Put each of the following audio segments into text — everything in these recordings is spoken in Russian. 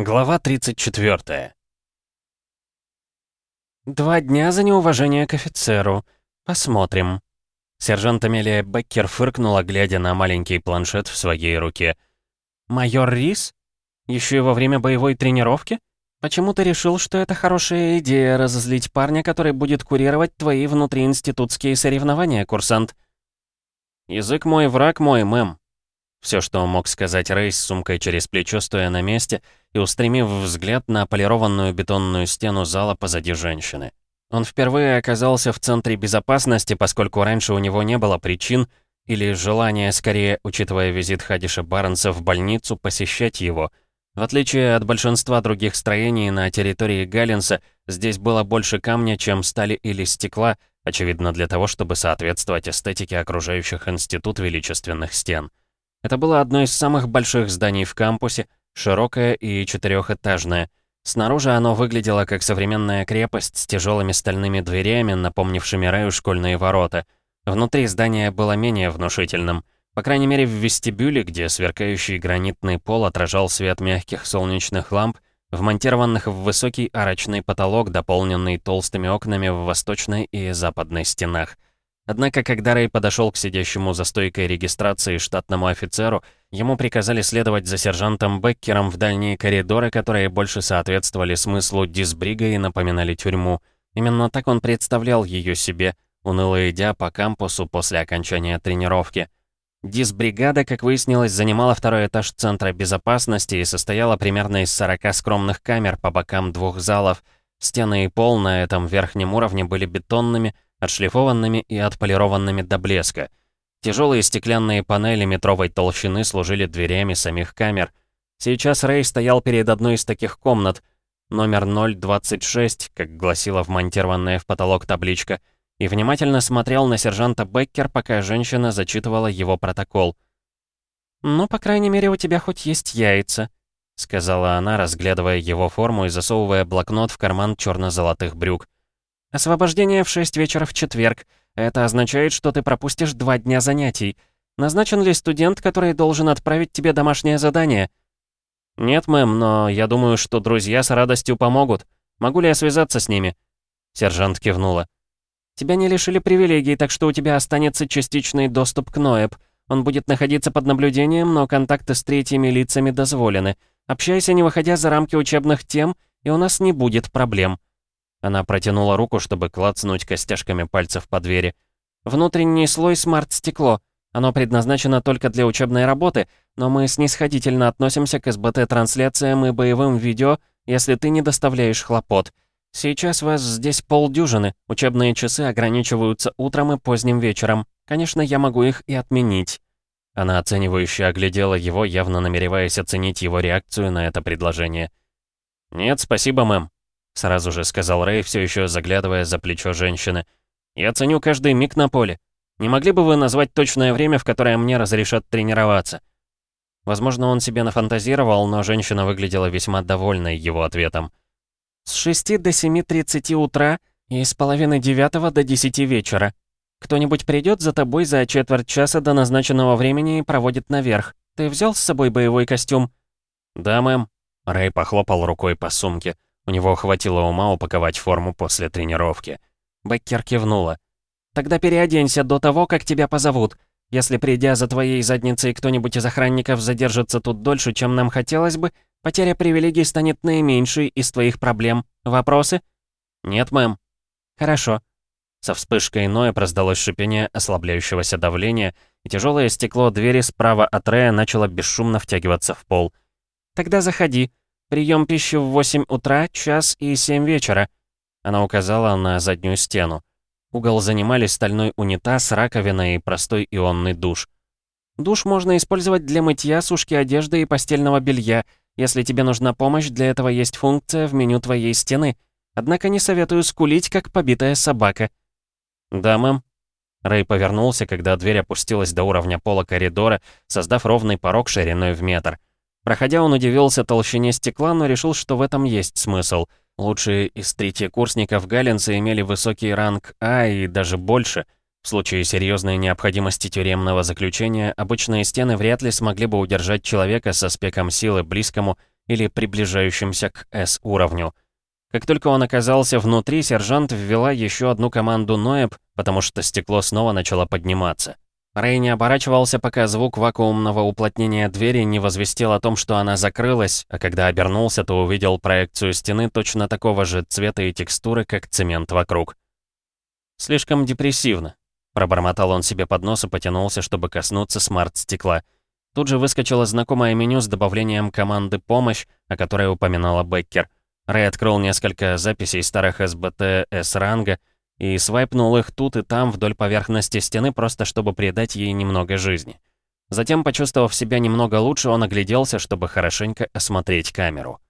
Глава 34. «Два дня за неуважение к офицеру. Посмотрим». Сержант Амелия Беккер фыркнула, глядя на маленький планшет в своей руке. «Майор Рис? Еще и во время боевой тренировки? Почему ты решил, что это хорошая идея разозлить парня, который будет курировать твои внутриинститутские соревнования, курсант?» «Язык мой, враг мой, мэм», все, что мог сказать Рэй с сумкой через плечо, стоя на месте и устремив взгляд на полированную бетонную стену зала позади женщины. Он впервые оказался в центре безопасности, поскольку раньше у него не было причин или желания, скорее, учитывая визит Хадиша Барнса в больницу, посещать его. В отличие от большинства других строений на территории Галлинса, здесь было больше камня, чем стали или стекла, очевидно для того, чтобы соответствовать эстетике окружающих институт величественных стен. Это было одно из самых больших зданий в кампусе, широкое и четырехэтажное. Снаружи оно выглядело как современная крепость с тяжелыми стальными дверями, напомнившими Раю школьные ворота. Внутри здание было менее внушительным. По крайней мере, в вестибюле, где сверкающий гранитный пол отражал свет мягких солнечных ламп, вмонтированных в высокий арочный потолок, дополненный толстыми окнами в восточной и западной стенах. Однако, когда Рэй подошел к сидящему за стойкой регистрации штатному офицеру, ему приказали следовать за сержантом Беккером в дальние коридоры, которые больше соответствовали смыслу дисбрига и напоминали тюрьму. Именно так он представлял ее себе, уныло идя по кампусу после окончания тренировки. Дисбригада, как выяснилось, занимала второй этаж Центра безопасности и состояла примерно из 40 скромных камер по бокам двух залов. Стены и пол на этом верхнем уровне были бетонными, отшлифованными и отполированными до блеска. Тяжелые стеклянные панели метровой толщины служили дверями самих камер. Сейчас Рэй стоял перед одной из таких комнат, номер 026, как гласила вмонтированная в потолок табличка, и внимательно смотрел на сержанта Беккер, пока женщина зачитывала его протокол. «Ну, по крайней мере, у тебя хоть есть яйца», — сказала она, разглядывая его форму и засовывая блокнот в карман черно-золотых брюк. Освобождение в 6 вечера в четверг. Это означает, что ты пропустишь два дня занятий. Назначен ли студент, который должен отправить тебе домашнее задание? Нет, мэм, но я думаю, что друзья с радостью помогут. Могу ли я связаться с ними? Сержант кивнула. Тебя не лишили привилегий, так что у тебя останется частичный доступ к НОЭП. Он будет находиться под наблюдением, но контакты с третьими лицами дозволены. Общайся, не выходя за рамки учебных тем, и у нас не будет проблем. Она протянула руку, чтобы клацнуть костяшками пальцев по двери. «Внутренний слой смарт-стекло. Оно предназначено только для учебной работы, но мы снисходительно относимся к СБТ-трансляциям и боевым видео, если ты не доставляешь хлопот. Сейчас вас здесь полдюжины, учебные часы ограничиваются утром и поздним вечером. Конечно, я могу их и отменить». Она оценивающе оглядела его, явно намереваясь оценить его реакцию на это предложение. «Нет, спасибо, мэм», Сразу же сказал Рэй, все еще заглядывая за плечо женщины. «Я ценю каждый миг на поле. Не могли бы вы назвать точное время, в которое мне разрешат тренироваться?» Возможно, он себе нафантазировал, но женщина выглядела весьма довольной его ответом. «С 6 до 7.30 утра и с половины девятого до 10 вечера. Кто-нибудь придет за тобой за четверть часа до назначенного времени и проводит наверх. Ты взял с собой боевой костюм?» «Да, мэм». Рэй похлопал рукой по сумке. У него хватило ума упаковать форму после тренировки. Беккер кивнула. «Тогда переоденься до того, как тебя позовут. Если, придя за твоей задницей, кто-нибудь из охранников задержится тут дольше, чем нам хотелось бы, потеря привилегий станет наименьшей из твоих проблем. Вопросы?» «Нет, мэм». «Хорошо». Со вспышкой Ноя раздалось шипение ослабляющегося давления, и тяжелое стекло двери справа от Рея начало бесшумно втягиваться в пол. «Тогда заходи. Прием пищи в 8 утра, час и 7 вечера». Она указала на заднюю стену. Угол занимали стальной унитаз, раковина и простой ионный душ. «Душ можно использовать для мытья, сушки одежды и постельного белья. Если тебе нужна помощь, для этого есть функция в меню твоей стены. Однако не советую скулить, как побитая собака». «Да, мэм». Рэй повернулся, когда дверь опустилась до уровня пола коридора, создав ровный порог шириной в метр. Проходя, он удивился толщине стекла, но решил, что в этом есть смысл. Лучшие из третьекурсников Галлинса имели высокий ранг А и даже больше. В случае серьезной необходимости тюремного заключения, обычные стены вряд ли смогли бы удержать человека со спеком силы близкому или приближающимся к S-уровню. Как только он оказался внутри, сержант ввела еще одну команду Ноэб, потому что стекло снова начало подниматься. Рэй не оборачивался, пока звук вакуумного уплотнения двери не возвестил о том, что она закрылась, а когда обернулся, то увидел проекцию стены точно такого же цвета и текстуры, как цемент вокруг. «Слишком депрессивно», — пробормотал он себе под нос и потянулся, чтобы коснуться смарт-стекла. Тут же выскочило знакомое меню с добавлением команды «Помощь», о которой упоминала Беккер. Рэй открыл несколько записей старых СБТ С-ранга, и свайпнул их тут и там вдоль поверхности стены, просто чтобы придать ей немного жизни. Затем, почувствовав себя немного лучше, он огляделся, чтобы хорошенько осмотреть камеру.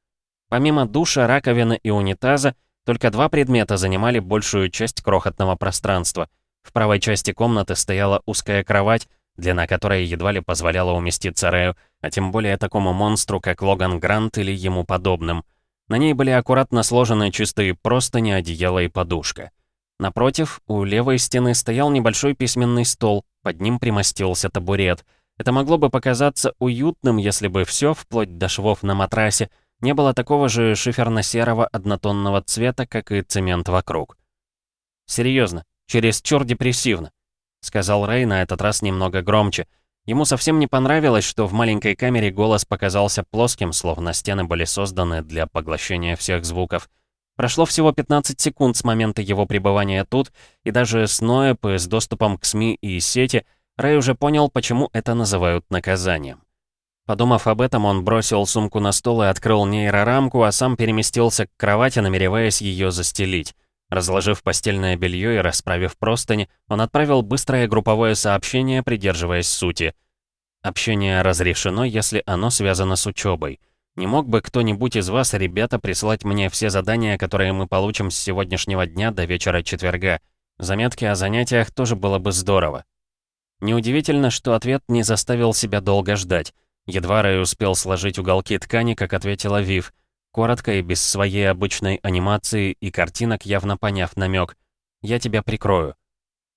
Помимо душа, раковины и унитаза, только два предмета занимали большую часть крохотного пространства. В правой части комнаты стояла узкая кровать, длина которой едва ли позволяла уместиться Рэю, а тем более такому монстру, как Логан Грант или ему подобным. На ней были аккуратно сложены чистые простыни, одеяло и подушка. Напротив, у левой стены стоял небольшой письменный стол, под ним примостился табурет. Это могло бы показаться уютным, если бы все, вплоть до швов на матрасе, не было такого же шиферно-серого однотонного цвета, как и цемент вокруг. «Серьезно, чересчур депрессивно», — сказал Рэй на этот раз немного громче. Ему совсем не понравилось, что в маленькой камере голос показался плоским, словно стены были созданы для поглощения всех звуков. Прошло всего 15 секунд с момента его пребывания тут, и даже с Ноэп с доступом к СМИ и сети Рэй уже понял, почему это называют наказанием. Подумав об этом, он бросил сумку на стол и открыл нейрорамку, а сам переместился к кровати, намереваясь ее застелить. Разложив постельное белье и расправив простыни, он отправил быстрое групповое сообщение, придерживаясь сути. Общение разрешено, если оно связано с учебой. Не мог бы кто-нибудь из вас, ребята, прислать мне все задания, которые мы получим с сегодняшнего дня до вечера четверга? Заметки о занятиях тоже было бы здорово. Неудивительно, что ответ не заставил себя долго ждать. Едва Рэй успел сложить уголки ткани, как ответила Вив. Коротко и без своей обычной анимации и картинок, явно поняв намек. «Я тебя прикрою».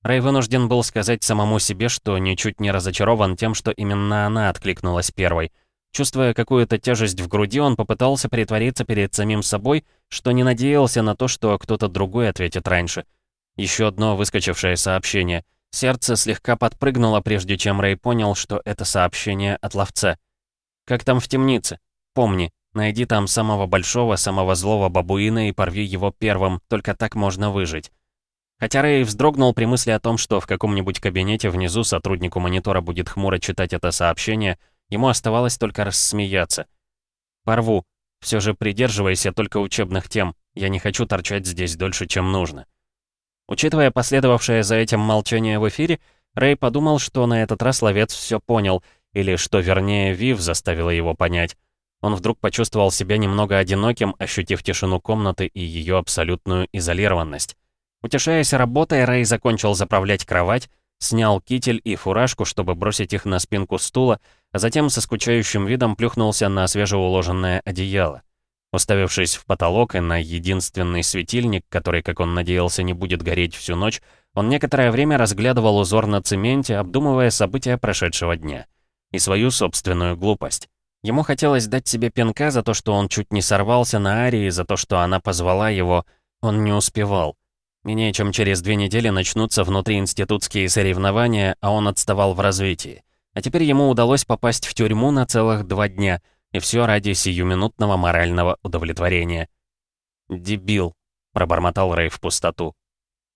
Рэй вынужден был сказать самому себе, что ничуть не разочарован тем, что именно она откликнулась первой. Чувствуя какую-то тяжесть в груди, он попытался притвориться перед самим собой, что не надеялся на то, что кто-то другой ответит раньше. Еще одно выскочившее сообщение. Сердце слегка подпрыгнуло, прежде чем Рэй понял, что это сообщение от ловца. «Как там в темнице? Помни, найди там самого большого, самого злого бабуина и порви его первым, только так можно выжить». Хотя Рэй вздрогнул при мысли о том, что в каком-нибудь кабинете внизу сотруднику монитора будет хмуро читать это сообщение, Ему оставалось только рассмеяться. «Порву. Все же придерживайся только учебных тем. Я не хочу торчать здесь дольше, чем нужно». Учитывая последовавшее за этим молчание в эфире, Рэй подумал, что на этот раз ловец все понял, или что, вернее, Вив заставила его понять. Он вдруг почувствовал себя немного одиноким, ощутив тишину комнаты и ее абсолютную изолированность. Утешаясь работой, Рэй закончил заправлять кровать, снял китель и фуражку, чтобы бросить их на спинку стула, а затем со скучающим видом плюхнулся на свежеуложенное одеяло. Уставившись в потолок и на единственный светильник, который, как он надеялся, не будет гореть всю ночь, он некоторое время разглядывал узор на цементе, обдумывая события прошедшего дня. И свою собственную глупость. Ему хотелось дать себе пинка за то, что он чуть не сорвался на Арии, за то, что она позвала его. Он не успевал. Менее чем через две недели начнутся внутриинститутские соревнования, а он отставал в развитии. А теперь ему удалось попасть в тюрьму на целых два дня, и все ради сиюминутного морального удовлетворения. «Дебил», — пробормотал Рэй в пустоту.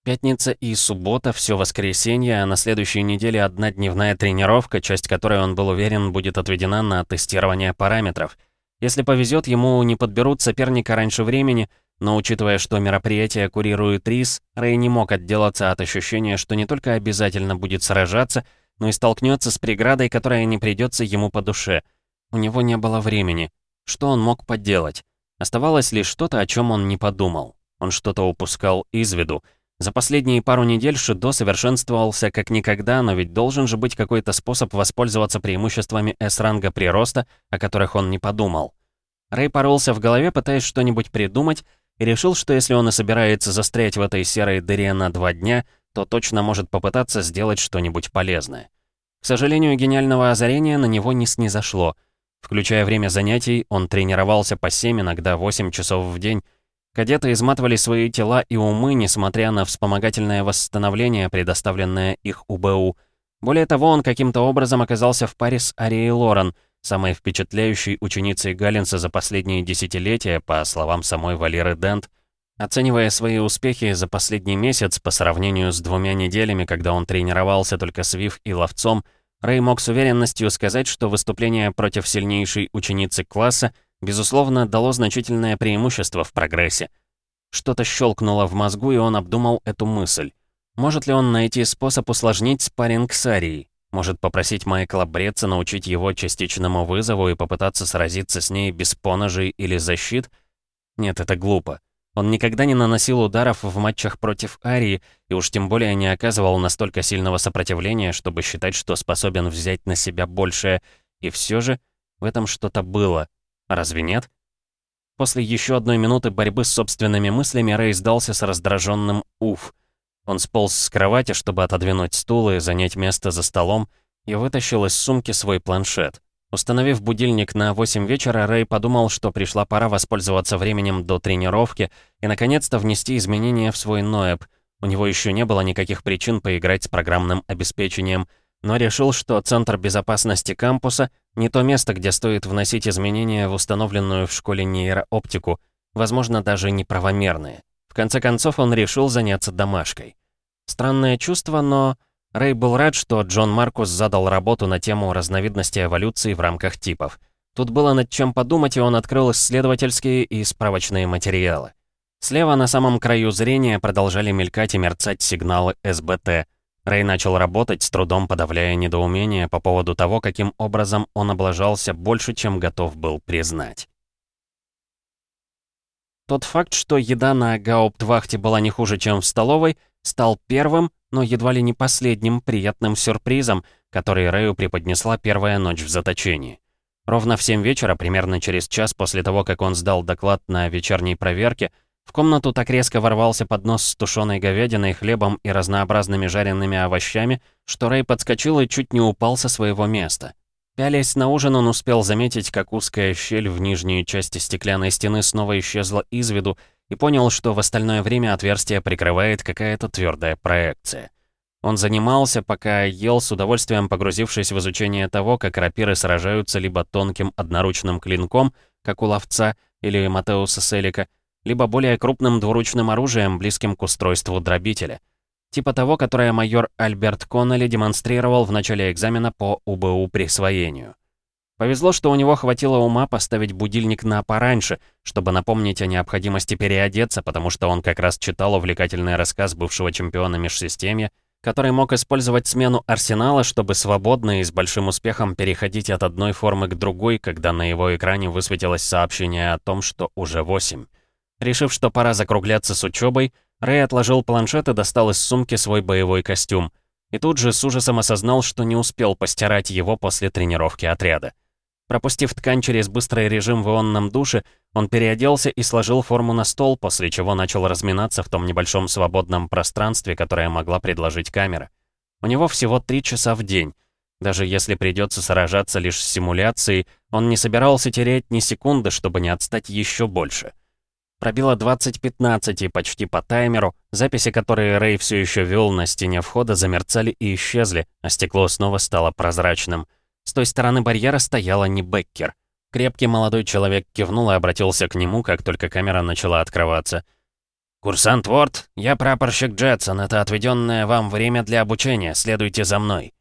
Пятница и суббота, все воскресенье, а на следующей неделе одна дневная тренировка, часть которой он был уверен будет отведена на тестирование параметров. Если повезет, ему не подберут соперника раньше времени — но учитывая, что мероприятие курирует Рис, Рэй не мог отделаться от ощущения, что не только обязательно будет сражаться, но и столкнется с преградой, которая не придется ему по душе. У него не было времени. Что он мог поделать? Оставалось лишь что-то, о чем он не подумал. Он что-то упускал из виду. За последние пару недель Шидо совершенствовался как никогда, но ведь должен же быть какой-то способ воспользоваться преимуществами С-ранга прироста, о которых он не подумал. Рэй поролся в голове, пытаясь что-нибудь придумать, и решил, что если он и собирается застрять в этой серой дыре на два дня, то точно может попытаться сделать что-нибудь полезное. К сожалению, гениального озарения на него не снизошло. Включая время занятий, он тренировался по 7, иногда 8 часов в день. Кадеты изматывали свои тела и умы, несмотря на вспомогательное восстановление, предоставленное их УБУ. Более того, он каким-то образом оказался в паре с Арией Лорен, самой впечатляющей ученицей Галлинса за последние десятилетия, по словам самой Валеры Дент. Оценивая свои успехи за последний месяц по сравнению с двумя неделями, когда он тренировался только с Вив и Ловцом, Рэй мог с уверенностью сказать, что выступление против сильнейшей ученицы класса, безусловно, дало значительное преимущество в прогрессе. Что-то щелкнуло в мозгу, и он обдумал эту мысль. Может ли он найти способ усложнить спарринг с Арией? Может попросить Майкла Бретца научить его частичному вызову и попытаться сразиться с ней без поножей или защит? Нет, это глупо. Он никогда не наносил ударов в матчах против Арии, и уж тем более не оказывал настолько сильного сопротивления, чтобы считать, что способен взять на себя большее. И все же в этом что-то было. Разве нет? После еще одной минуты борьбы с собственными мыслями Рэй сдался с раздраженным «уф». Он сполз с кровати, чтобы отодвинуть стул и занять место за столом, и вытащил из сумки свой планшет. Установив будильник на 8 вечера, Рэй подумал, что пришла пора воспользоваться временем до тренировки и, наконец-то, внести изменения в свой ноэб. У него еще не было никаких причин поиграть с программным обеспечением, но решил, что Центр безопасности кампуса — не то место, где стоит вносить изменения в установленную в школе нейрооптику, возможно, даже неправомерные. В конце концов, он решил заняться домашкой. Странное чувство, но Рэй был рад, что Джон Маркус задал работу на тему разновидности эволюции в рамках типов. Тут было над чем подумать, и он открыл исследовательские и справочные материалы. Слева на самом краю зрения продолжали мелькать и мерцать сигналы СБТ. Рэй начал работать, с трудом подавляя недоумение по поводу того, каким образом он облажался больше, чем готов был признать. Тот факт, что еда на гауптвахте была не хуже, чем в столовой, стал первым, но едва ли не последним приятным сюрпризом, который Рэю преподнесла первая ночь в заточении. Ровно в 7 вечера, примерно через час после того, как он сдал доклад на вечерней проверке, в комнату так резко ворвался поднос с тушеной говядиной, хлебом и разнообразными жареными овощами, что Рэй подскочил и чуть не упал со своего места. Пялясь на ужин, он успел заметить, как узкая щель в нижней части стеклянной стены снова исчезла из виду, и понял, что в остальное время отверстие прикрывает какая-то твердая проекция. Он занимался, пока ел, с удовольствием погрузившись в изучение того, как рапиры сражаются либо тонким одноручным клинком, как у ловца или Матеуса Селика, либо более крупным двуручным оружием, близким к устройству дробителя. Типа того, которое майор Альберт Коннелли демонстрировал в начале экзамена по УБУ присвоению. Повезло, что у него хватило ума поставить будильник на пораньше, чтобы напомнить о необходимости переодеться, потому что он как раз читал увлекательный рассказ бывшего чемпиона межсистемья, который мог использовать смену арсенала, чтобы свободно и с большим успехом переходить от одной формы к другой, когда на его экране высветилось сообщение о том, что уже 8. Решив, что пора закругляться с учебой, Рэй отложил планшет и достал из сумки свой боевой костюм. И тут же с ужасом осознал, что не успел постирать его после тренировки отряда. Пропустив ткань через быстрый режим в ионном душе, он переоделся и сложил форму на стол, после чего начал разминаться в том небольшом свободном пространстве, которое могла предложить камера. У него всего три часа в день. Даже если придется сражаться лишь с симуляцией, он не собирался терять ни секунды, чтобы не отстать еще больше. Пробило 20.15 и почти по таймеру, записи, которые Рэй все еще вел на стене входа, замерцали и исчезли, а стекло снова стало прозрачным. С той стороны барьера стояла не Беккер. Крепкий молодой человек кивнул и обратился к нему, как только камера начала открываться. «Курсант Ворд, я прапорщик Джетсон. Это отведенное вам время для обучения. Следуйте за мной».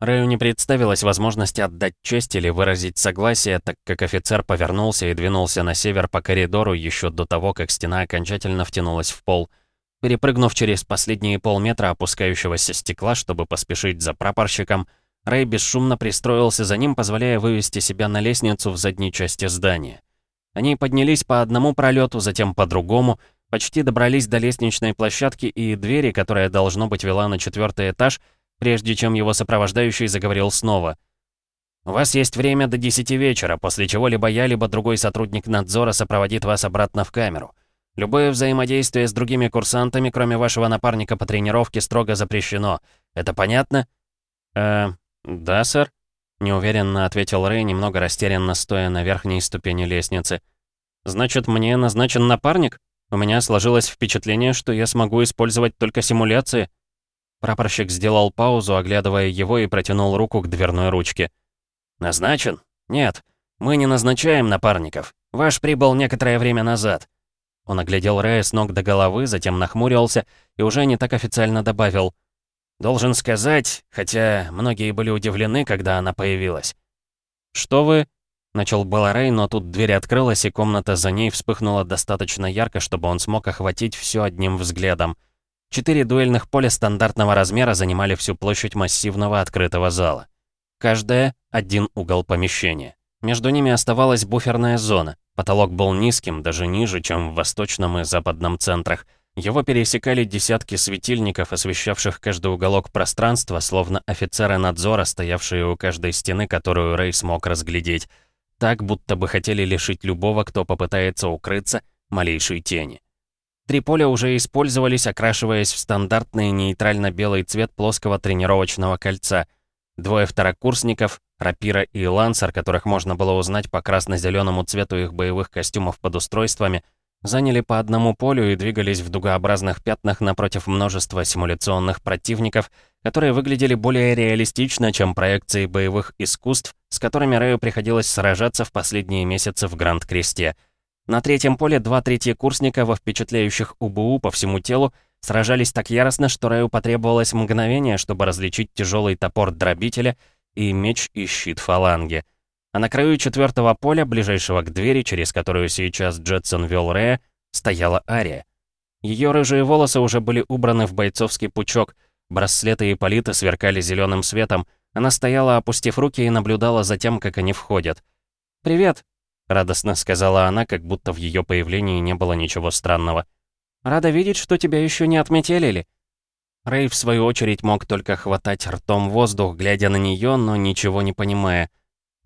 Рэю не представилось возможности отдать честь или выразить согласие, так как офицер повернулся и двинулся на север по коридору еще до того, как стена окончательно втянулась в пол. Перепрыгнув через последние полметра опускающегося стекла, чтобы поспешить за прапорщиком, Рэй бесшумно пристроился за ним, позволяя вывести себя на лестницу в задней части здания. Они поднялись по одному пролету, затем по другому, почти добрались до лестничной площадки и двери, которая, должно быть, вела на четвертый этаж, прежде чем его сопровождающий заговорил снова. «У вас есть время до 10 вечера, после чего либо я, либо другой сотрудник надзора сопроводит вас обратно в камеру. Любое взаимодействие с другими курсантами, кроме вашего напарника по тренировке, строго запрещено. Это понятно?» «Э, «Да, сэр». неуверенно ответил Рэй, немного растерянно стоя на верхней ступени лестницы. «Значит, мне назначен напарник? У меня сложилось впечатление, что я смогу использовать только симуляции». Прапорщик сделал паузу, оглядывая его, и протянул руку к дверной ручке. «Назначен? Нет, мы не назначаем напарников. Ваш прибыл некоторое время назад». Он оглядел Рэя с ног до головы, затем нахмурился и уже не так официально добавил. «Должен сказать, хотя многие были удивлены, когда она появилась». «Что вы...» — начал было Рэй, но тут дверь открылась, и комната за ней вспыхнула достаточно ярко, чтобы он смог охватить все одним взглядом. Четыре дуэльных поля стандартного размера занимали всю площадь массивного открытого зала. Каждая — один угол помещения. Между ними оставалась буферная зона. Потолок был низким, даже ниже, чем в восточном и западном центрах. Его пересекали десятки светильников, освещавших каждый уголок пространства, словно офицеры надзора, стоявшие у каждой стены, которую Рэй смог разглядеть. Так, будто бы хотели лишить любого, кто попытается укрыться, малейшей тени. Три поля уже использовались, окрашиваясь в стандартный нейтрально-белый цвет плоского тренировочного кольца. Двое второкурсников, Рапира и Лансер, которых можно было узнать по красно-зеленому цвету их боевых костюмов под устройствами, заняли по одному полю и двигались в дугообразных пятнах напротив множества симуляционных противников, которые выглядели более реалистично, чем проекции боевых искусств, с которыми Рэю приходилось сражаться в последние месяцы в Гранд-Кресте. На третьем поле два курсника во впечатляющих УБУ по всему телу сражались так яростно, что Рэю потребовалось мгновение, чтобы различить тяжелый топор дробителя — и меч и щит фаланги. А на краю четвертого поля, ближайшего к двери, через которую сейчас Джетсон вел Рея, стояла Ария. Ее рыжие волосы уже были убраны в бойцовский пучок, браслеты и политы сверкали зеленым светом, она стояла, опустив руки, и наблюдала за тем, как они входят. «Привет!» — радостно сказала она, как будто в ее появлении не было ничего странного. «Рада видеть, что тебя еще не отметелили». Рэй, в свою очередь, мог только хватать ртом воздух, глядя на нее, но ничего не понимая.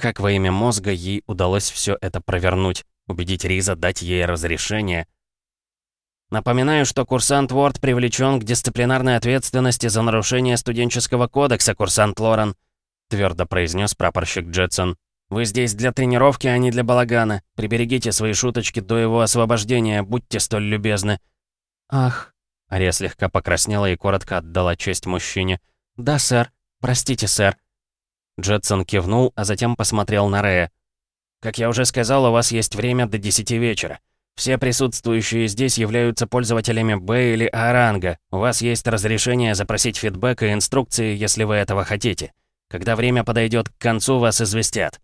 Как во имя мозга ей удалось все это провернуть, убедить Риза дать ей разрешение. Напоминаю, что курсант Уорд привлечен к дисциплинарной ответственности за нарушение студенческого кодекса, курсант Лорен, твердо произнес прапорщик Джетсон. Вы здесь для тренировки, а не для балагана. Приберегите свои шуточки до его освобождения, будьте столь любезны. Ах, Ария слегка покраснела и коротко отдала честь мужчине. «Да, сэр. Простите, сэр». Джетсон кивнул, а затем посмотрел на Рея. «Как я уже сказал, у вас есть время до 10 вечера. Все присутствующие здесь являются пользователями Б или А ранга. У вас есть разрешение запросить фидбэк и инструкции, если вы этого хотите. Когда время подойдет к концу, вас известят».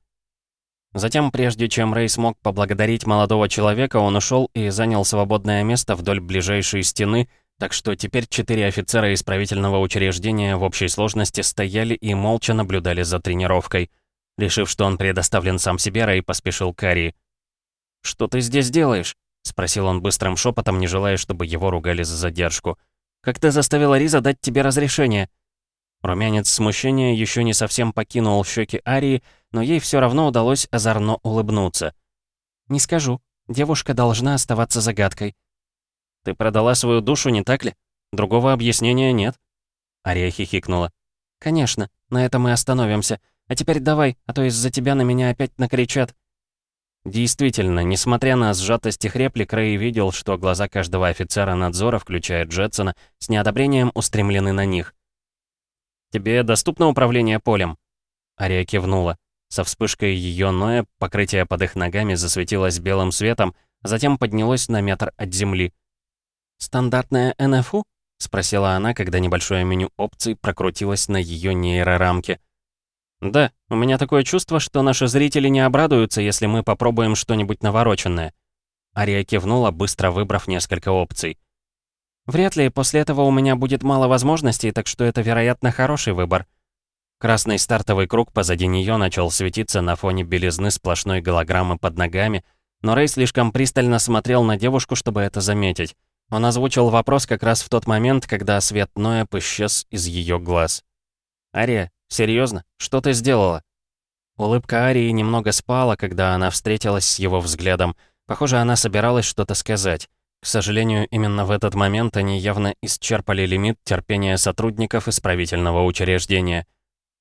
Затем, прежде чем Рэй смог поблагодарить молодого человека, он ушел и занял свободное место вдоль ближайшей стены, так что теперь четыре офицера исправительного учреждения в общей сложности стояли и молча наблюдали за тренировкой. Решив, что он предоставлен сам себе, Рэй поспешил к Ари. «Что ты здесь делаешь?» — спросил он быстрым шепотом, не желая, чтобы его ругали за задержку. «Как ты заставила Риза дать тебе разрешение?» Румянец смущения еще не совсем покинул щеки Арии, но ей все равно удалось озорно улыбнуться. «Не скажу. Девушка должна оставаться загадкой. Ты продала свою душу, не так ли? Другого объяснения нет». Ария хихикнула. «Конечно, на этом мы остановимся. А теперь давай, а то из-за тебя на меня опять накричат». Действительно, несмотря на сжатость их реплик, Рэй видел, что глаза каждого офицера надзора, включая Джетсона, с неодобрением устремлены на них. «Тебе доступно управление полем?» Ария кивнула. Со вспышкой ее Ноя покрытие под их ногами засветилось белым светом, а затем поднялось на метр от земли. «Стандартная НФУ?» — спросила она, когда небольшое меню опций прокрутилось на ее нейрорамке. «Да, у меня такое чувство, что наши зрители не обрадуются, если мы попробуем что-нибудь навороченное». Ария кивнула, быстро выбрав несколько опций. «Вряд ли после этого у меня будет мало возможностей, так что это, вероятно, хороший выбор». Красный стартовый круг позади нее начал светиться на фоне белизны сплошной голограммы под ногами, но Рэй слишком пристально смотрел на девушку, чтобы это заметить. Он озвучил вопрос как раз в тот момент, когда свет Ноэб исчез из ее глаз. «Ария, серьезно? Что ты сделала?» Улыбка Арии немного спала, когда она встретилась с его взглядом. Похоже, она собиралась что-то сказать. К сожалению, именно в этот момент они явно исчерпали лимит терпения сотрудников исправительного учреждения.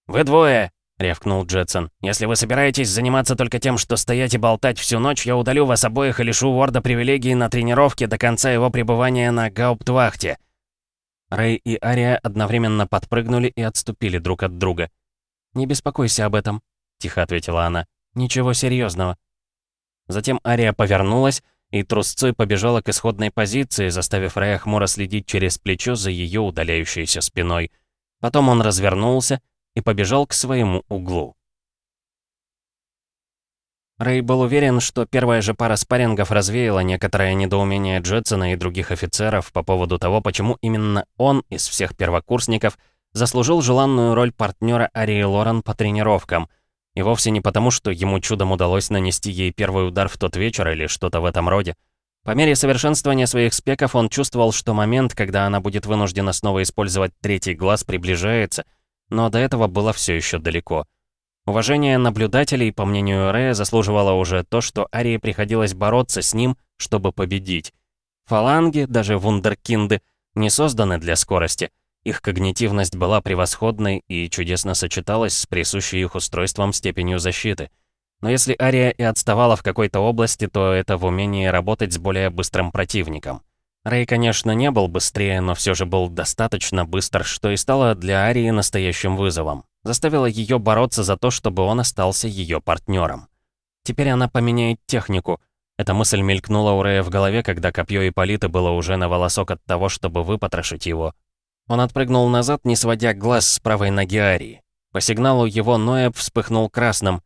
«Вы двое!» — рявкнул Джетсон. «Если вы собираетесь заниматься только тем, что стоять и болтать всю ночь, я удалю вас обоих и лишу Ворда привилегий на тренировке до конца его пребывания на гауптвахте». Рэй и Ария одновременно подпрыгнули и отступили друг от друга. «Не беспокойся об этом», — тихо ответила она. «Ничего серьезного. Затем Ария повернулась и трусцой побежала к исходной позиции, заставив Рэя хмуро следить через плечо за ее удаляющейся спиной. Потом он развернулся и побежал к своему углу. Рэй был уверен, что первая же пара спаррингов развеяла некоторое недоумение Джетсона и других офицеров по поводу того, почему именно он из всех первокурсников заслужил желанную роль партнера Арии Лорен по тренировкам, и вовсе не потому, что ему чудом удалось нанести ей первый удар в тот вечер или что-то в этом роде. По мере совершенствования своих спеков он чувствовал, что момент, когда она будет вынуждена снова использовать третий глаз, приближается, но до этого было все еще далеко. Уважение наблюдателей, по мнению Рэя, заслуживало уже то, что Арии приходилось бороться с ним, чтобы победить. Фаланги, даже вундеркинды, не созданы для скорости — их когнитивность была превосходной и чудесно сочеталась с присущей их устройством степенью защиты. Но если Ария и отставала в какой-то области, то это в умении работать с более быстрым противником. Рэй, конечно, не был быстрее, но все же был достаточно быстр, что и стало для Арии настоящим вызовом. Заставило ее бороться за то, чтобы он остался ее партнером. Теперь она поменяет технику. Эта мысль мелькнула у Рэя в голове, когда копье Ипполита было уже на волосок от того, чтобы выпотрошить его, он отпрыгнул назад, не сводя глаз с правой ноги Арии. По сигналу его Ноэб вспыхнул красным.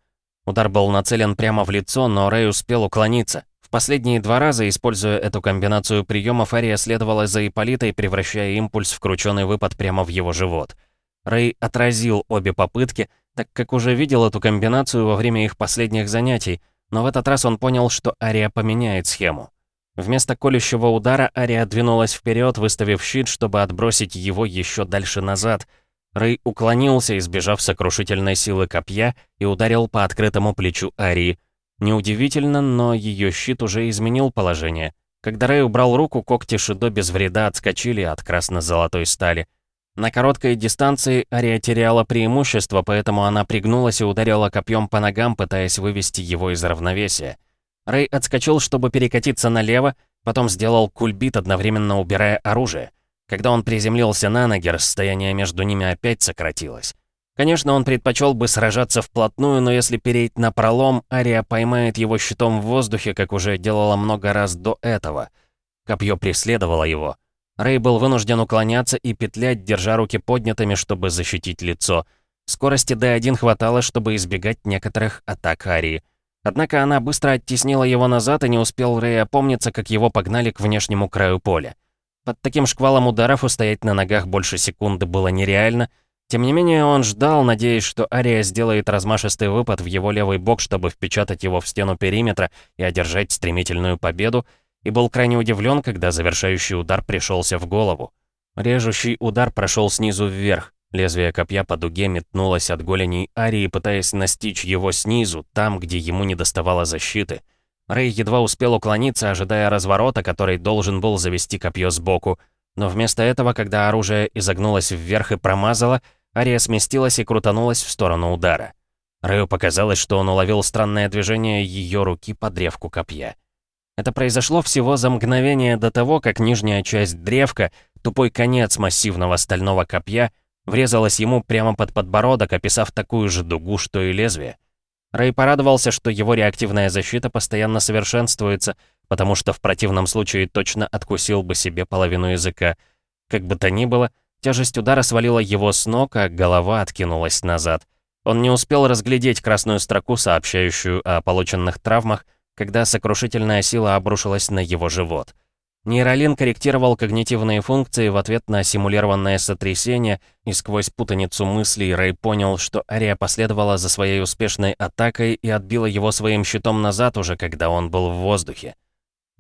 Удар был нацелен прямо в лицо, но Рэй успел уклониться. Последние два раза, используя эту комбинацию приемов, Ария следовала за Ипполитой, превращая импульс в крученый выпад прямо в его живот. Рэй отразил обе попытки, так как уже видел эту комбинацию во время их последних занятий, но в этот раз он понял, что Ария поменяет схему. Вместо колющего удара Ария двинулась вперед, выставив щит, чтобы отбросить его еще дальше назад. Рэй уклонился, избежав сокрушительной силы копья, и ударил по открытому плечу Арии. Неудивительно, но ее щит уже изменил положение. Когда Рэй убрал руку, когти Шидо без вреда отскочили от красно-золотой стали. На короткой дистанции Ария теряла преимущество, поэтому она пригнулась и ударила копьем по ногам, пытаясь вывести его из равновесия. Рэй отскочил, чтобы перекатиться налево, потом сделал кульбит, одновременно убирая оружие. Когда он приземлился на ноги, расстояние между ними опять сократилось. Конечно, он предпочел бы сражаться вплотную, но если перейти на пролом, Ария поймает его щитом в воздухе, как уже делала много раз до этого. Копье преследовало его. Рэй был вынужден уклоняться и петлять, держа руки поднятыми, чтобы защитить лицо. Скорости D1 хватало, чтобы избегать некоторых атак Арии. Однако она быстро оттеснила его назад, и не успел Рэй опомниться, как его погнали к внешнему краю поля. Под таким шквалом ударов устоять на ногах больше секунды было нереально. Тем не менее, он ждал, надеясь, что Ария сделает размашистый выпад в его левый бок, чтобы впечатать его в стену периметра и одержать стремительную победу, и был крайне удивлен, когда завершающий удар пришелся в голову. Режущий удар прошел снизу вверх. Лезвие копья по дуге метнулось от голеней Арии, пытаясь настичь его снизу, там, где ему не доставало защиты. Рэй едва успел уклониться, ожидая разворота, который должен был завести копье сбоку. Но вместо этого, когда оружие изогнулось вверх и промазало, Ария сместилась и крутанулась в сторону удара. Рэю показалось, что он уловил странное движение ее руки по древку копья. Это произошло всего за мгновение до того, как нижняя часть древка, тупой конец массивного стального копья, Врезалась ему прямо под подбородок, описав такую же дугу, что и лезвие. Рэй порадовался, что его реактивная защита постоянно совершенствуется, потому что в противном случае точно откусил бы себе половину языка. Как бы то ни было, тяжесть удара свалила его с ног, а голова откинулась назад. Он не успел разглядеть красную строку, сообщающую о полученных травмах, когда сокрушительная сила обрушилась на его живот. Нейролин корректировал когнитивные функции в ответ на симулированное сотрясение, и сквозь путаницу мыслей Рэй понял, что Ария последовала за своей успешной атакой и отбила его своим щитом назад уже, когда он был в воздухе.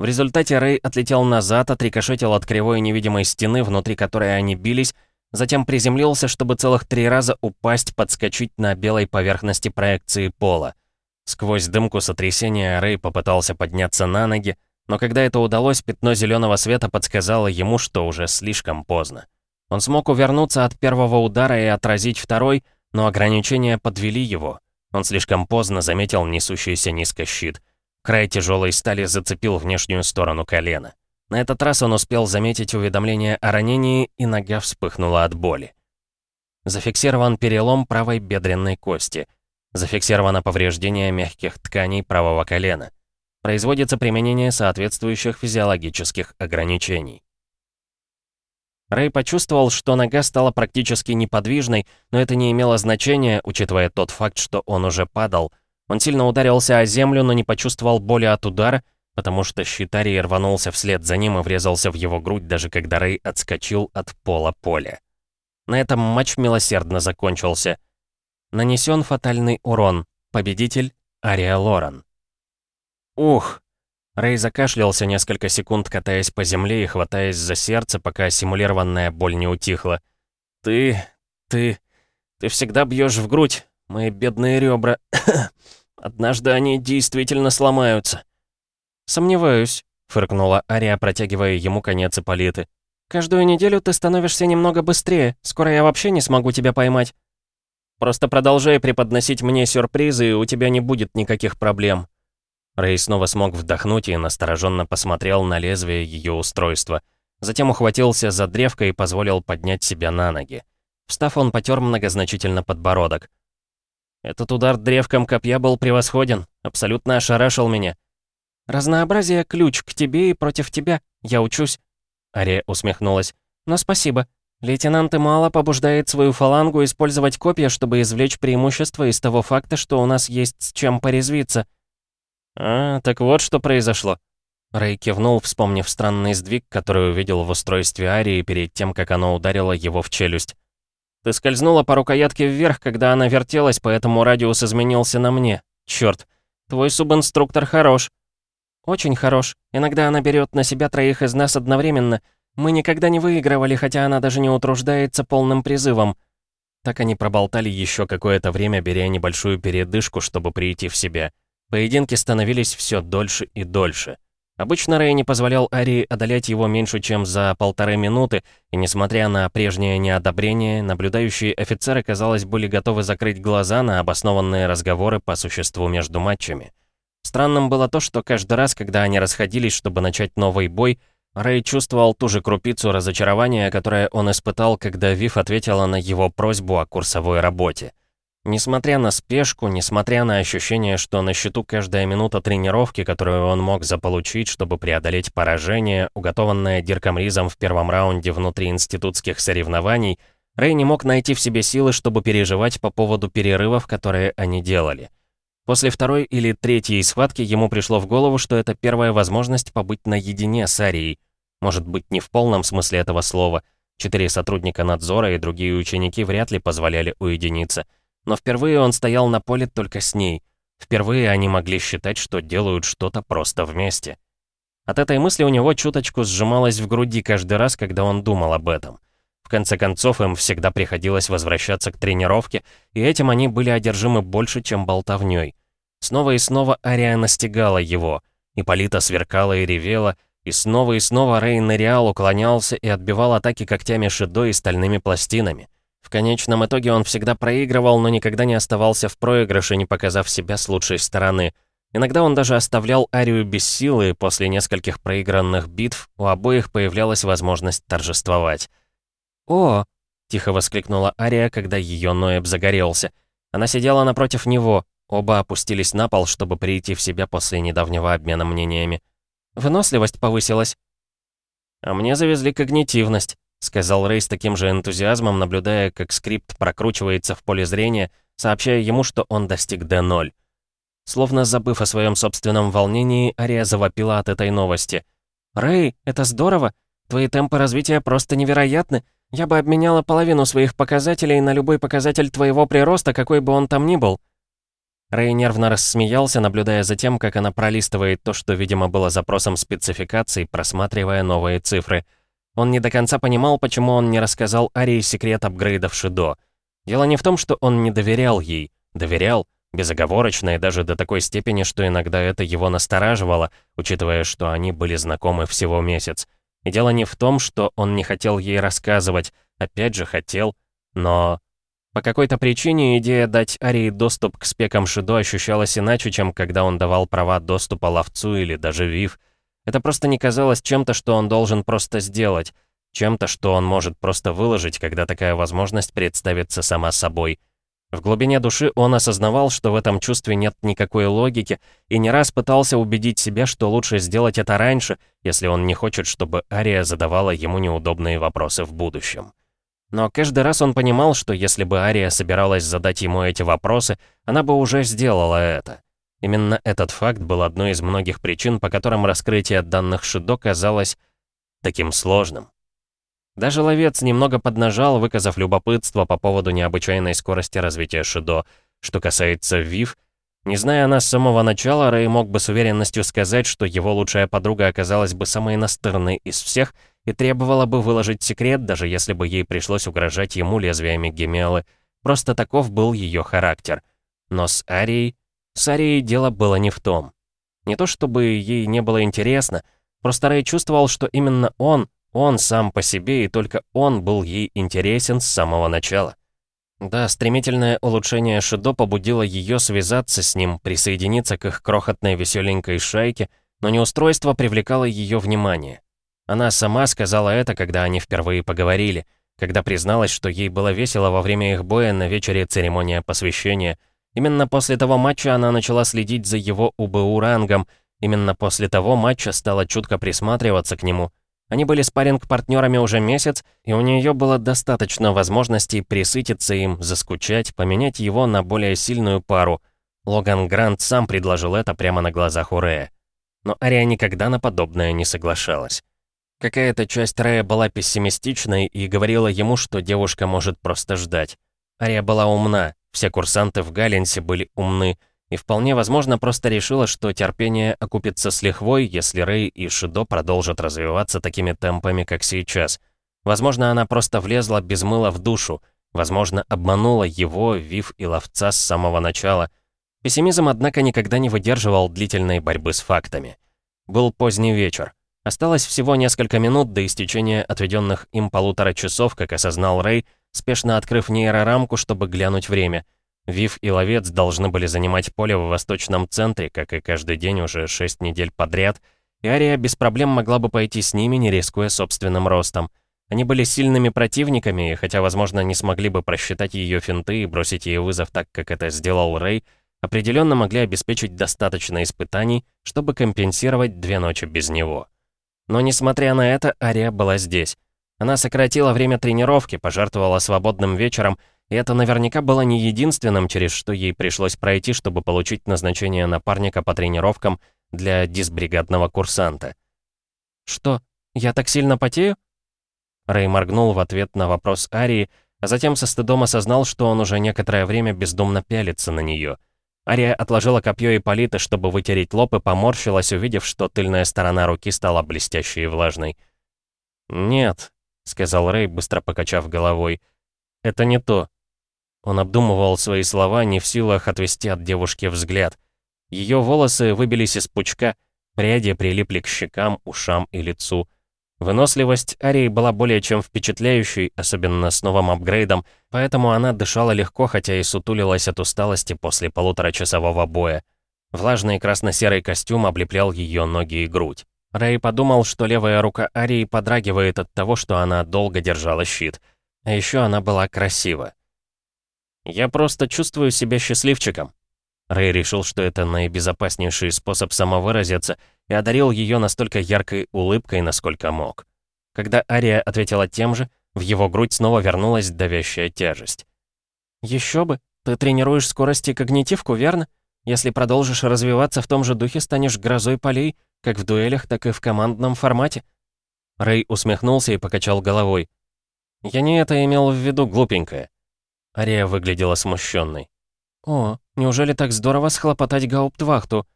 В результате Рэй отлетел назад, отрикошетил от кривой невидимой стены, внутри которой они бились, затем приземлился, чтобы целых три раза упасть, подскочить на белой поверхности проекции пола. Сквозь дымку сотрясения Рэй попытался подняться на ноги, но когда это удалось, пятно зеленого света подсказало ему, что уже слишком поздно. Он смог увернуться от первого удара и отразить второй, Но ограничения подвели его. Он слишком поздно заметил несущийся низко щит. Край тяжелой стали зацепил внешнюю сторону колена. На этот раз он успел заметить уведомление о ранении, и нога вспыхнула от боли. Зафиксирован перелом правой бедренной кости. Зафиксировано повреждение мягких тканей правого колена. Производится применение соответствующих физиологических ограничений. Рэй почувствовал, что нога стала практически неподвижной, но это не имело значения, учитывая тот факт, что он уже падал. Он сильно ударился о землю, но не почувствовал боли от удара, потому что щитарий рванулся вслед за ним и врезался в его грудь, даже когда Рэй отскочил от пола поля. На этом матч милосердно закончился. Нанесен фатальный урон. Победитель — Ария Лоран. Ух! Рэй закашлялся несколько секунд, катаясь по земле и хватаясь за сердце, пока симулированная боль не утихла. «Ты... ты... ты всегда бьешь в грудь, мои бедные ребра. Однажды они действительно сломаются». «Сомневаюсь», — фыркнула Ария, протягивая ему конец Ипполиты. «Каждую неделю ты становишься немного быстрее. Скоро я вообще не смогу тебя поймать». «Просто продолжай преподносить мне сюрпризы, и у тебя не будет никаких проблем», Рэй снова смог вдохнуть и настороженно посмотрел на лезвие ее устройства. Затем ухватился за древко и позволил поднять себя на ноги. Встав, он потер многозначительно подбородок. «Этот удар древком копья был превосходен, абсолютно ошарашил меня». «Разнообразие — ключ к тебе и против тебя, я учусь». Ария усмехнулась. «Но спасибо. Лейтенант мало побуждает свою фалангу использовать копья, чтобы извлечь преимущество из того факта, что у нас есть с чем порезвиться». «А, так вот что произошло». Рэй кивнул, вспомнив странный сдвиг, который увидел в устройстве Арии перед тем, как оно ударило его в челюсть. «Ты скользнула по рукоятке вверх, когда она вертелась, поэтому радиус изменился на мне. Чёрт, твой субинструктор хорош». «Очень хорош. Иногда она берет на себя троих из нас одновременно. Мы никогда не выигрывали, хотя она даже не утруждается полным призывом». Так они проболтали еще какое-то время, беря небольшую передышку, чтобы прийти в себя. Поединки становились все дольше и дольше. Обычно Рэй не позволял Арии одолеть его меньше, чем за полторы минуты, и несмотря на прежнее неодобрение, наблюдающие офицеры, казалось, были готовы закрыть глаза на обоснованные разговоры по существу между матчами. Странным было то, что каждый раз, когда они расходились, чтобы начать новый бой, Рэй чувствовал ту же крупицу разочарования, которое он испытал, когда Вив ответила на его просьбу о курсовой работе. Несмотря на спешку, несмотря на ощущение, что на счету каждая минута тренировки, которую он мог заполучить, чтобы преодолеть поражение, уготованное Дирком Ризом в первом раунде внутри институтских соревнований, Рэй не мог найти в себе силы, чтобы переживать по поводу перерывов, которые они делали. После второй или третьей схватки ему пришло в голову, что это первая возможность побыть наедине с Арией. Может быть, не в полном смысле этого слова. Четыре сотрудника надзора и другие ученики вряд ли позволяли уединиться — но впервые он стоял на поле только с ней. Впервые они могли считать, что делают что-то просто вместе. От этой мысли у него чуточку сжималось в груди каждый раз, когда он думал об этом. В конце концов, им всегда приходилось возвращаться к тренировке, и этим они были одержимы больше, чем болтовнёй. Снова и снова Ария настигала его. Ипполита сверкала и ревела, и снова и снова Рей нырял, уклонялся и отбивал атаки когтями Шидо и стальными пластинами. В конечном итоге он всегда проигрывал, но никогда не оставался в проигрыше, не показав себя с лучшей стороны. Иногда он даже оставлял Арию без силы, и после нескольких проигранных битв у обоих появлялась возможность торжествовать. «О!» — тихо воскликнула Ария, когда ее Ноэб загорелся. Она сидела напротив него, оба опустились на пол, чтобы прийти в себя после недавнего обмена мнениями. «Выносливость повысилась». «А мне завезли когнитивность», сказал Рэй с таким же энтузиазмом, наблюдая, как скрипт прокручивается в поле зрения, сообщая ему, что он достиг D0. Словно забыв о своем собственном волнении, Ария завопила от этой новости. «Рэй, это здорово! Твои темпы развития просто невероятны! Я бы обменяла половину своих показателей на любой показатель твоего прироста, какой бы он там ни был!» Рэй нервно рассмеялся, наблюдая за тем, как она пролистывает то, что, видимо, было запросом спецификаций, просматривая новые цифры — он не до конца понимал, почему он не рассказал Арии секрет апгрейдов Шидо. Дело не в том, что он не доверял ей. Доверял, безоговорочно и даже до такой степени, что иногда это его настораживало, учитывая, что они были знакомы всего месяц. И дело не в том, что он не хотел ей рассказывать, опять же хотел, но... По какой-то причине идея дать Арии доступ к спекам Шидо ощущалась иначе, чем когда он давал права доступа ловцу или даже Вив. Это просто не казалось чем-то, что он должен просто сделать, чем-то, что он может просто выложить, когда такая возможность представится сама собой. В глубине души он осознавал, что в этом чувстве нет никакой логики, и не раз пытался убедить себя, что лучше сделать это раньше, если он не хочет, чтобы Ария задавала ему неудобные вопросы в будущем. Но каждый раз он понимал, что если бы Ария собиралась задать ему эти вопросы, она бы уже сделала это. Именно этот факт был одной из многих причин, по которым раскрытие данных Шидо казалось таким сложным. Даже ловец немного поднажал, выказав любопытство по поводу необычайной скорости развития Шидо. Что касается Вив, не зная нас с самого начала, Рэй мог бы с уверенностью сказать, что его лучшая подруга оказалась бы самой настырной из всех — и требовала бы выложить секрет, даже если бы ей пришлось угрожать ему лезвиями гемелы. Просто таков был ее характер. Но с Арией... С Арией дело было не в том. Не то чтобы ей не было интересно, просто Рэй чувствовал, что именно он, он сам по себе и только он был ей интересен с самого начала. Да, стремительное улучшение Шидо побудило ее связаться с ним, присоединиться к их крохотной веселенькой шайке, но неустройство привлекало ее внимание. Она сама сказала это, когда они впервые поговорили, когда призналась, что ей было весело во время их боя на вечере церемония посвящения. Именно после того матча она начала следить за его УБУ рангом, именно после того матча стала чутко присматриваться к нему. Они были спарринг-партнерами уже месяц, и у нее было достаточно возможностей присытиться им, заскучать, поменять его на более сильную пару. Логан Грант сам предложил это прямо на глазах у Рэя. Но Ария никогда на подобное не соглашалась. Какая-то часть Рэя была пессимистичной и говорила ему, что девушка может просто ждать. Ария была умна, все курсанты в Галленсе были умны, и вполне возможно просто решила, что терпение окупится с лихвой, если Рэй и Шидо продолжат развиваться такими темпами, как сейчас. Возможно, она просто влезла без мыла в душу, возможно, обманула его, Вив и Ловца с самого начала. Пессимизм, однако, никогда не выдерживал длительной борьбы с фактами. Был поздний вечер. Осталось всего несколько минут до истечения отведенных им полутора часов, как осознал Рэй, спешно открыв нейрорамку, чтобы глянуть время. Вив и Ловец должны были занимать поле в восточном центре, как и каждый день уже шесть недель подряд, и Ария без проблем могла бы пойти с ними, не рискуя собственным ростом. Они были сильными противниками, и хотя, возможно, не смогли бы просчитать ее финты и бросить ей вызов так, как это сделал Рэй, определенно могли обеспечить достаточно испытаний, чтобы компенсировать две ночи без него. Но несмотря на это, Ария была здесь. Она сократила время тренировки, пожертвовала свободным вечером, и это наверняка было не единственным, через что ей пришлось пройти, чтобы получить назначение напарника по тренировкам для дисбригадного курсанта. «Что, я так сильно потею?» Рэй моргнул в ответ на вопрос Арии, а затем со стыдом осознал, что он уже некоторое время бездумно пялится на нее — Ария отложила копье Ипполита, чтобы вытереть лоб, и поморщилась, увидев, что тыльная сторона руки стала блестящей и влажной. «Нет», — сказал Рэй, быстро покачав головой, — «это не то». Он обдумывал свои слова, не в силах отвести от девушки взгляд. Ее волосы выбились из пучка, пряди прилипли к щекам, ушам и лицу. Выносливость Арии была более чем впечатляющей, особенно с новым апгрейдом, поэтому она дышала легко, хотя и сутулилась от усталости после полуторачасового боя. Влажный красно-серый костюм облеплял ее ноги и грудь. Рэй подумал, что левая рука Арии подрагивает от того, что она долго держала щит. А еще она была красива. «Я просто чувствую себя счастливчиком», Рэй решил, что это наибезопаснейший способ самовыразиться, и одарил ее настолько яркой улыбкой, насколько мог. Когда Ария ответила тем же, в его грудь снова вернулась давящая тяжесть. «Еще бы, ты тренируешь скорость и когнитивку, верно? Если продолжишь развиваться в том же духе, станешь грозой полей, как в дуэлях, так и в командном формате». Рэй усмехнулся и покачал головой. «Я не это имел в виду, глупенькая». Ария выглядела смущенной. «О, неужели так здорово схлопотать гауптвахту?»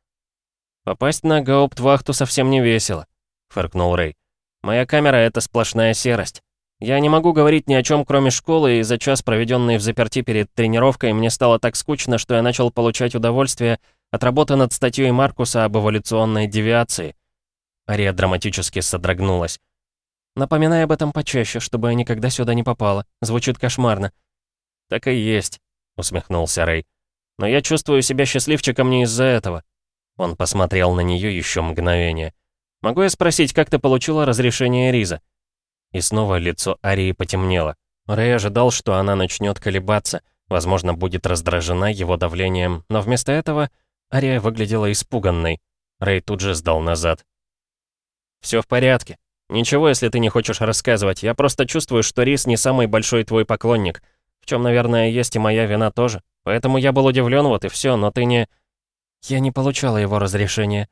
«Попасть на гауптвахту совсем не весело», — фыркнул Рэй. «Моя камера — это сплошная серость. Я не могу говорить ни о чем, кроме школы, и за час, проведенный в заперти перед тренировкой, мне стало так скучно, что я начал получать удовольствие от работы над статьей Маркуса об эволюционной девиации». Ария драматически содрогнулась. «Напоминай об этом почаще, чтобы я никогда сюда не попала. Звучит кошмарно. «Так и есть», — усмехнулся Рэй. «Но я чувствую себя счастливчиком не из-за этого». Он посмотрел на нее еще мгновение. «Могу я спросить, как ты получила разрешение Риза?» И снова лицо Арии потемнело. Рэй ожидал, что она начнет колебаться, возможно, будет раздражена его давлением, но вместо этого Ария выглядела испуганной. Рэй тут же сдал назад. «Все в порядке. Ничего, если ты не хочешь рассказывать. Я просто чувствую, что Рис не самый большой твой поклонник. В чем, наверное, есть и моя вина тоже. Поэтому я был удивлен, вот и все, но ты не...» «Я не получала его разрешения».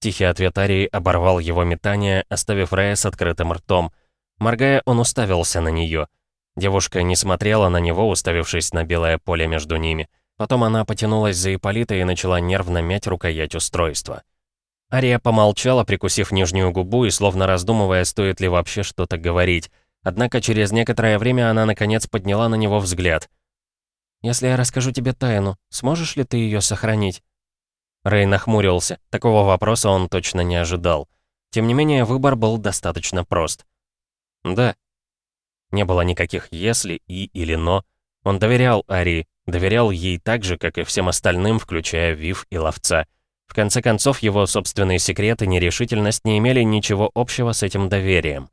Тихий ответ Арии оборвал его метание, оставив Рэя с открытым ртом. Моргая, он уставился на нее. Девушка не смотрела на него, уставившись на белое поле между ними. Потом она потянулась за Ипполита и начала нервно мять рукоять устройства. Ария помолчала, прикусив нижнюю губу и словно раздумывая, стоит ли вообще что-то говорить. Однако через некоторое время она наконец подняла на него взгляд. «Если я расскажу тебе тайну, сможешь ли ты ее сохранить?» Рэй нахмурился. Такого вопроса он точно не ожидал. Тем не менее, выбор был достаточно прост. «Да». Не было никаких «если», «и» или «но». Он доверял Арии, доверял ей так же, как и всем остальным, включая Вив и Ловца. В конце концов, его собственные секреты и нерешительность не имели ничего общего с этим доверием.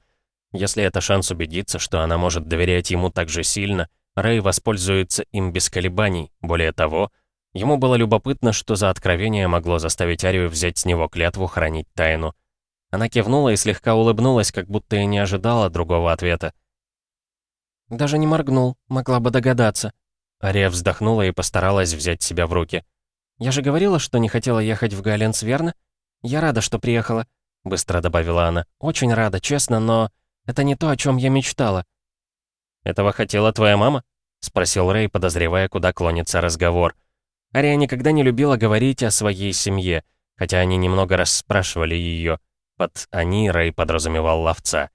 Если это шанс убедиться, что она может доверять ему так же сильно, Рэй воспользуется им без колебаний. Более того, ему было любопытно, что за откровение могло заставить Арию взять с него клятву хранить тайну. Она кивнула и слегка улыбнулась, как будто и не ожидала другого ответа. «Даже не моргнул, могла бы догадаться». Ария вздохнула и постаралась взять себя в руки. «Я же говорила, что не хотела ехать в Галенс, верно? Я рада, что приехала», — быстро добавила она. «Очень рада, честно, но это не то, о чем я мечтала». «Этого хотела твоя мама?» — спросил Рэй, подозревая, куда клонится разговор. Ария никогда не любила говорить о своей семье, хотя они немного расспрашивали ее. Под «они» Рэй подразумевал ловца.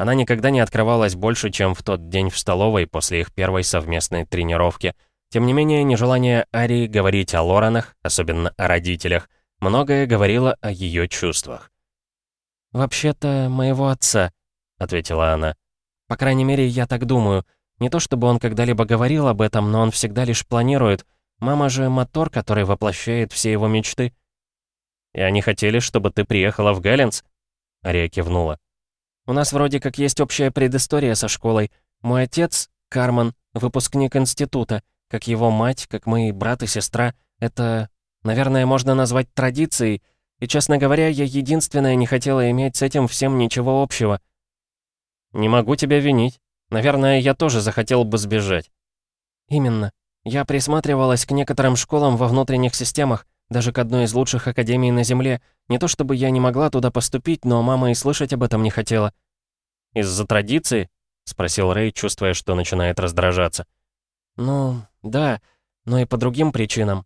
Она никогда не открывалась больше, чем в тот день в столовой после их первой совместной тренировки. Тем не менее, нежелание Арии говорить о Лоранах, особенно о родителях, многое говорило о ее чувствах. «Вообще-то, моего отца», — ответила она. «По крайней мере, я так думаю. Не то чтобы он когда-либо говорил об этом, но он всегда лишь планирует. Мама же мотор, который воплощает все его мечты». «И они хотели, чтобы ты приехала в Галленс?» Ария кивнула. «У нас вроде как есть общая предыстория со школой. Мой отец, Карман, выпускник института, как его мать, как мои брат и сестра. Это, наверное, можно назвать традицией. И, честно говоря, я единственная не хотела иметь с этим всем ничего общего». «Не могу тебя винить. Наверное, я тоже захотел бы сбежать». «Именно. Я присматривалась к некоторым школам во внутренних системах, даже к одной из лучших академий на Земле. Не то чтобы я не могла туда поступить, но мама и слышать об этом не хотела. «Из-за традиции?» — спросил Рэй, чувствуя, что начинает раздражаться. «Ну, да, но и по другим причинам».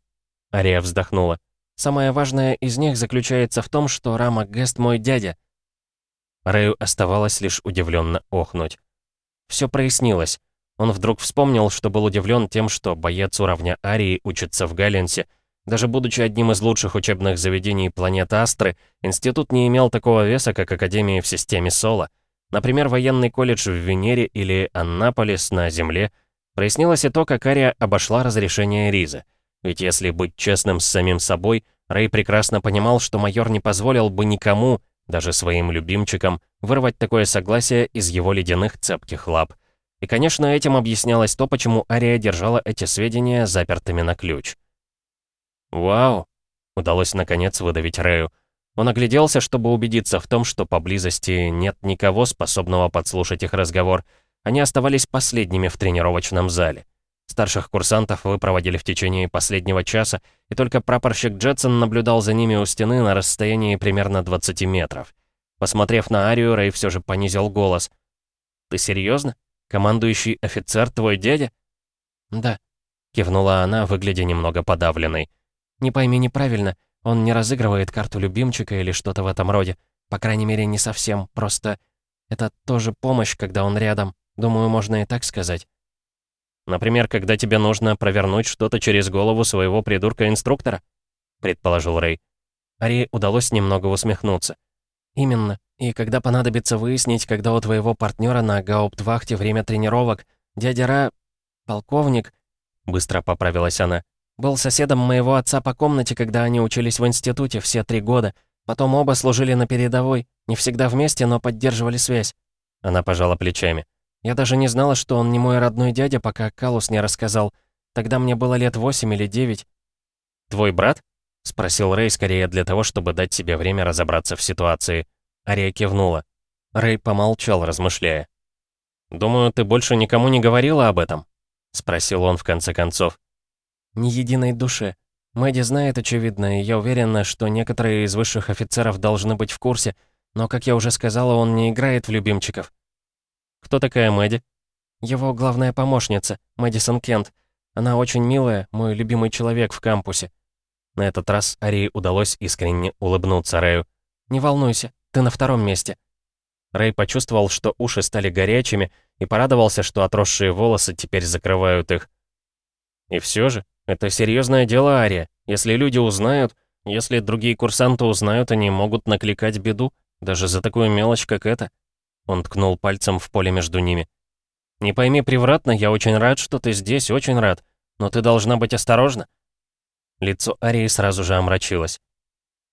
Ария вздохнула. «Самое важное из них заключается в том, что Рама Гест мой дядя». Рэю оставалось лишь удивленно охнуть. Все прояснилось. Он вдруг вспомнил, что был удивлен тем, что боец уровня Арии учится в Галенсе, даже будучи одним из лучших учебных заведений планеты Астры, институт не имел такого веса, как Академия в системе Соло. Например, военный колледж в Венере или Аннаполис на Земле. Прояснилось и то, как Ария обошла разрешение Риза. Ведь если быть честным с самим собой, Рэй прекрасно понимал, что майор не позволил бы никому, даже своим любимчикам, вырвать такое согласие из его ледяных цепких лап. И, конечно, этим объяснялось то, почему Ария держала эти сведения запертыми на ключ. «Вау!» — удалось наконец выдавить Рэю. Он огляделся, чтобы убедиться в том, что поблизости нет никого, способного подслушать их разговор. Они оставались последними в тренировочном зале. Старших курсантов вы проводили в течение последнего часа, и только прапорщик Джетсон наблюдал за ними у стены на расстоянии примерно 20 метров. Посмотрев на Арию, Рэй все же понизил голос. «Ты серьезно? Командующий офицер твой дядя?» «Да», — кивнула она, выглядя немного подавленной. Не пойми неправильно, он не разыгрывает карту любимчика или что-то в этом роде. По крайней мере, не совсем, просто... Это тоже помощь, когда он рядом. Думаю, можно и так сказать. Например, когда тебе нужно провернуть что-то через голову своего придурка-инструктора? Предположил Рэй. Ари удалось немного усмехнуться. Именно. И когда понадобится выяснить, когда у твоего партнера на гауптвахте время тренировок, дядя Ра... полковник», — быстро поправилась она, «был соседом моего отца по комнате, когда они учились в институте все три года. Потом оба служили на передовой, не всегда вместе, но поддерживали связь». Она пожала плечами. «Я даже не знала, что он не мой родной дядя, пока Калус не рассказал. Тогда мне было лет восемь или девять». «Твой брат?» — спросил Рэй скорее для того, чтобы дать себе время разобраться в ситуации. Ария кивнула. Рэй помолчал, размышляя. «Думаю, ты больше никому не говорила об этом?» — спросил он в конце концов. «Ни единой душе. Мэдди знает, очевидно, и я уверена, что некоторые из высших офицеров должны быть в курсе, но, как я уже сказала, он не играет в любимчиков». «Кто такая Мэдди?» «Его главная помощница, Мэдисон Кент. Она очень милая, мой любимый человек в кампусе». На этот раз Арии удалось искренне улыбнуться Рэю. «Не волнуйся, ты на втором месте». Рэй почувствовал, что уши стали горячими, и порадовался, что отросшие волосы теперь закрывают их. «И все же, это серьезное дело, Ария. Если люди узнают, если другие курсанты узнают, они могут накликать беду, даже за такую мелочь, как это». Он ткнул пальцем в поле между ними. «Не пойми превратно, я очень рад, что ты здесь, очень рад. Но ты должна быть осторожна». Лицо Арии сразу же омрачилось.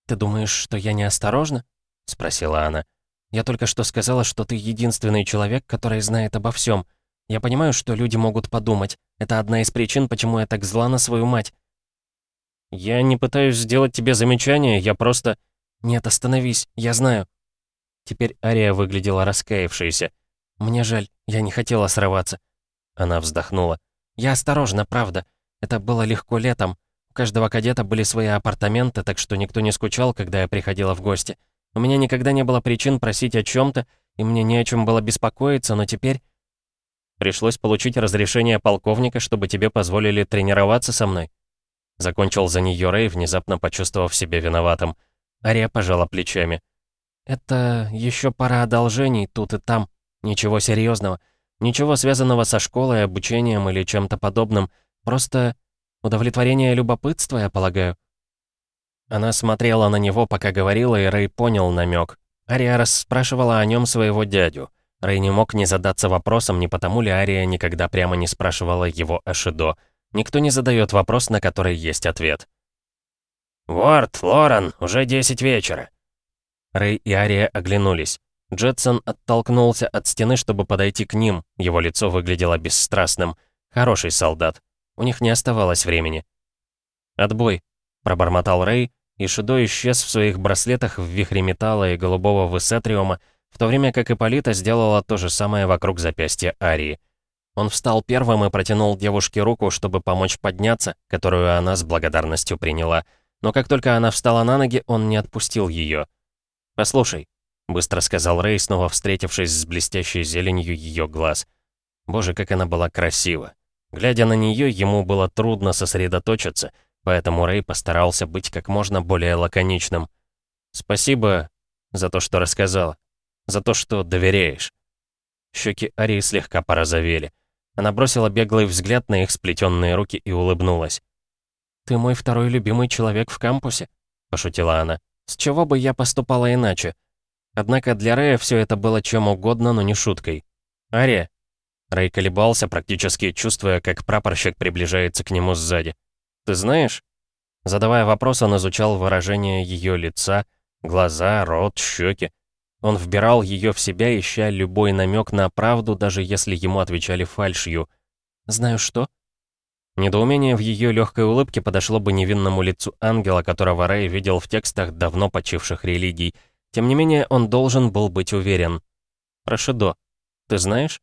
«Ты думаешь, что я неосторожна?» — спросила она. Я только что сказала, что ты единственный человек, который знает обо всем. Я понимаю, что люди могут подумать. Это одна из причин, почему я так зла на свою мать. Я не пытаюсь сделать тебе замечание, я просто... Нет, остановись, я знаю. Теперь Ария выглядела раскаявшейся. Мне жаль, я не хотела срываться. Она вздохнула. Я осторожна, правда. Это было легко летом. У каждого кадета были свои апартаменты, так что никто не скучал, когда я приходила в гости. У меня никогда не было причин просить о чем-то, и мне не о чем было беспокоиться, но теперь... Пришлось получить разрешение полковника, чтобы тебе позволили тренироваться со мной. Закончил за нее Рэй, внезапно почувствовав себя виноватым. Ария пожала плечами. «Это еще пара одолжений тут и там. Ничего серьезного. Ничего связанного со школой, обучением или чем-то подобным. Просто удовлетворение любопытства, я полагаю». Она смотрела на него, пока говорила, и Рэй понял намек. Ария расспрашивала о нем своего дядю. Рэй не мог не задаться вопросом, не потому ли Ария никогда прямо не спрашивала его о Шидо. Никто не задает вопрос, на который есть ответ. «Ворд, Лорен, уже десять вечера». Рэй и Ария оглянулись. Джетсон оттолкнулся от стены, чтобы подойти к ним. Его лицо выглядело бесстрастным. Хороший солдат. У них не оставалось времени. «Отбой», — пробормотал Рэй, и Шидо исчез в своих браслетах в вихре металла и голубого высетриума, в то время как Ипполита сделала то же самое вокруг запястья Арии. Он встал первым и протянул девушке руку, чтобы помочь подняться, которую она с благодарностью приняла. Но как только она встала на ноги, он не отпустил ее. «Послушай», — быстро сказал Рэй, снова встретившись с блестящей зеленью ее глаз. Боже, как она была красива. Глядя на нее, ему было трудно сосредоточиться — поэтому Рэй постарался быть как можно более лаконичным. «Спасибо за то, что рассказала. За то, что доверяешь». Щеки Арии слегка порозовели. Она бросила беглый взгляд на их сплетенные руки и улыбнулась. «Ты мой второй любимый человек в кампусе», — пошутила она. «С чего бы я поступала иначе?» Однако для Рэя все это было чем угодно, но не шуткой. «Ария». Рэй колебался, практически чувствуя, как прапорщик приближается к нему сзади. Ты знаешь?» Задавая вопрос, он изучал выражение ее лица, глаза, рот, щеки. Он вбирал ее в себя, ища любой намек на правду, даже если ему отвечали фальшью. «Знаю что?» Недоумение в ее легкой улыбке подошло бы невинному лицу ангела, которого Рэй видел в текстах давно почивших религий. Тем не менее, он должен был быть уверен. «Прошидо, ты знаешь?»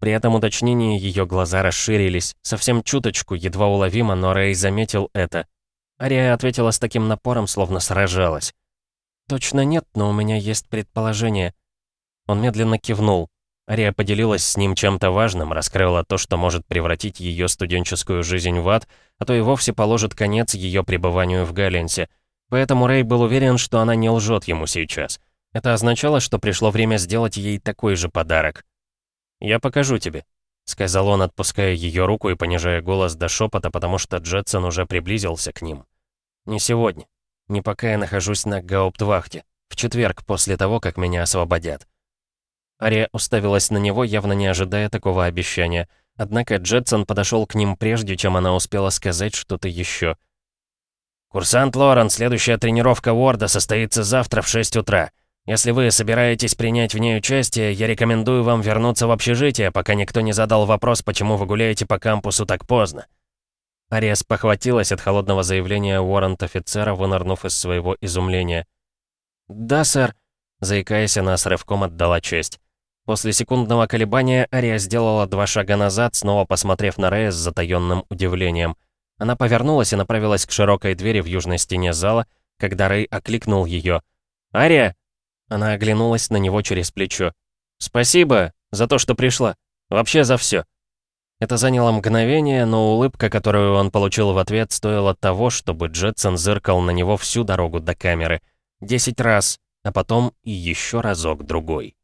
При этом уточнении ее глаза расширились, совсем чуточку, едва уловимо, но Рэй заметил это. Ария ответила с таким напором, словно сражалась. «Точно нет, но у меня есть предположение». Он медленно кивнул. Ария поделилась с ним чем-то важным, раскрыла то, что может превратить ее студенческую жизнь в ад, а то и вовсе положит конец ее пребыванию в Галенсе. Поэтому Рэй был уверен, что она не лжет ему сейчас. Это означало, что пришло время сделать ей такой же подарок. «Я покажу тебе», — сказал он, отпуская ее руку и понижая голос до шепота, потому что Джетсон уже приблизился к ним. «Не сегодня. Не пока я нахожусь на гауптвахте. В четверг, после того, как меня освободят». Ария уставилась на него, явно не ожидая такого обещания. Однако Джетсон подошел к ним прежде, чем она успела сказать что-то еще. «Курсант Лорен, следующая тренировка Уорда состоится завтра в 6 утра. Если вы собираетесь принять в ней участие, я рекомендую вам вернуться в общежитие, пока никто не задал вопрос, почему вы гуляете по кампусу так поздно». Ариас похватилась от холодного заявления уоррент-офицера, вынырнув из своего изумления. «Да, сэр», — заикаясь, она с рывком отдала честь. После секундного колебания Ария сделала два шага назад, снова посмотрев на Рея с затаённым удивлением. Она повернулась и направилась к широкой двери в южной стене зала, когда Рэй окликнул ее. «Ария!» Она оглянулась на него через плечо. «Спасибо за то, что пришла. Вообще за все. Это заняло мгновение, но улыбка, которую он получил в ответ, стоила того, чтобы Джетсон зыркал на него всю дорогу до камеры. Десять раз, а потом и еще разок другой.